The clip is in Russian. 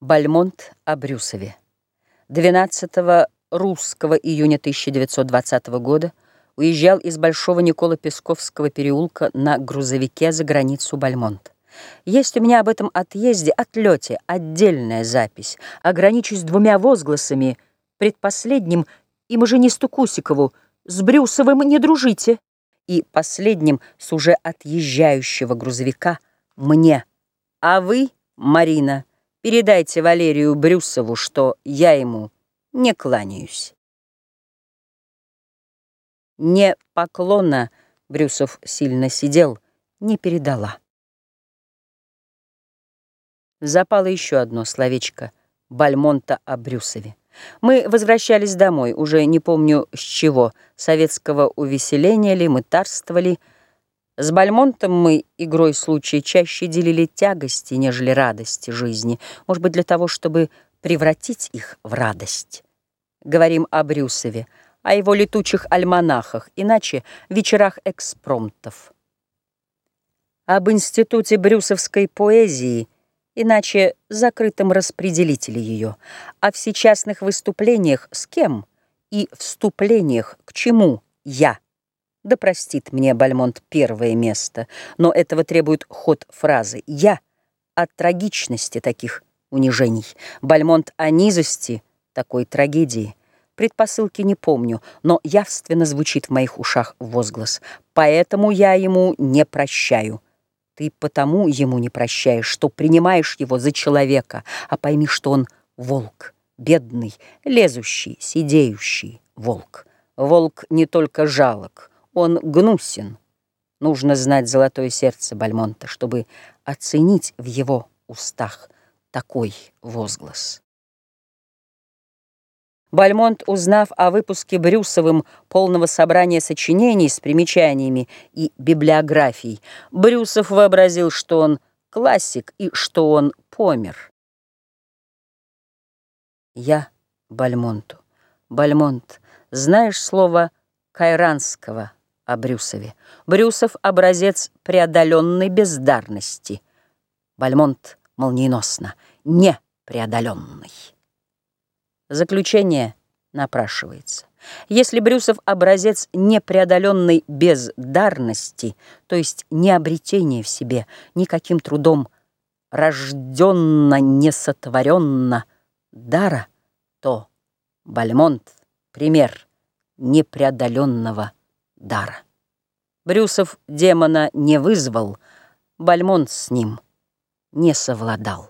Бальмонт о Брюсове. 12 русского июня 1920 года уезжал из Большого Никола Песковского переулка на грузовике за границу Бальмонт. Есть у меня об этом отъезде, отлете, отдельная запись. Ограничусь двумя возгласами. Предпоследним и маженисту Кусикову «С Брюсовым не дружите!» и последним с уже отъезжающего грузовика «Мне». А вы, Марина, Передайте Валерию Брюсову, что я ему не кланяюсь. Не поклона, Брюсов сильно сидел, не передала. Запало еще одно словечко Бальмонта о Брюсове. Мы возвращались домой, уже не помню с чего, советского увеселения ли, мытарства с Бальмонтом мы, игрой случая, чаще делили тягости, нежели радости жизни, может быть, для того, чтобы превратить их в радость. Говорим о Брюсове, о его летучих альманахах, иначе вечерах экспромтов. Об институте брюсовской поэзии, иначе закрытом распределителе ее, о всечастных выступлениях с кем и вступлениях к чему я. Да простит мне Бальмонт первое место, но этого требует ход фразы. Я от трагичности таких унижений, Бальмонт о низости такой трагедии. Предпосылки не помню, но явственно звучит в моих ушах возглас. Поэтому я ему не прощаю. Ты потому ему не прощаешь, что принимаешь его за человека, а пойми, что он волк, бедный, лезущий, сидеющий волк. Волк не только жалок, он гнусен. Нужно знать золотое сердце Бальмонта, чтобы оценить в его устах такой возглас. Бальмонт, узнав о выпуске Брюсовым полного собрания сочинений с примечаниями и библиографией, Брюсов вообразил, что он классик и что он помер. Я Бальмонту. Бальмонт, знаешь слово кайранского? О Брюсове. Брюсов — образец преодоленной бездарности. Бальмонт молниеносно, непреодоленный. Заключение напрашивается. Если Брюсов — образец непреодоленной бездарности, то есть не обретение в себе, никаким трудом рожденно, несотворенно дара, то Бальмонт — пример непреодоленного дара. Брюсов демона не вызвал, Бальмонт с ним не совладал.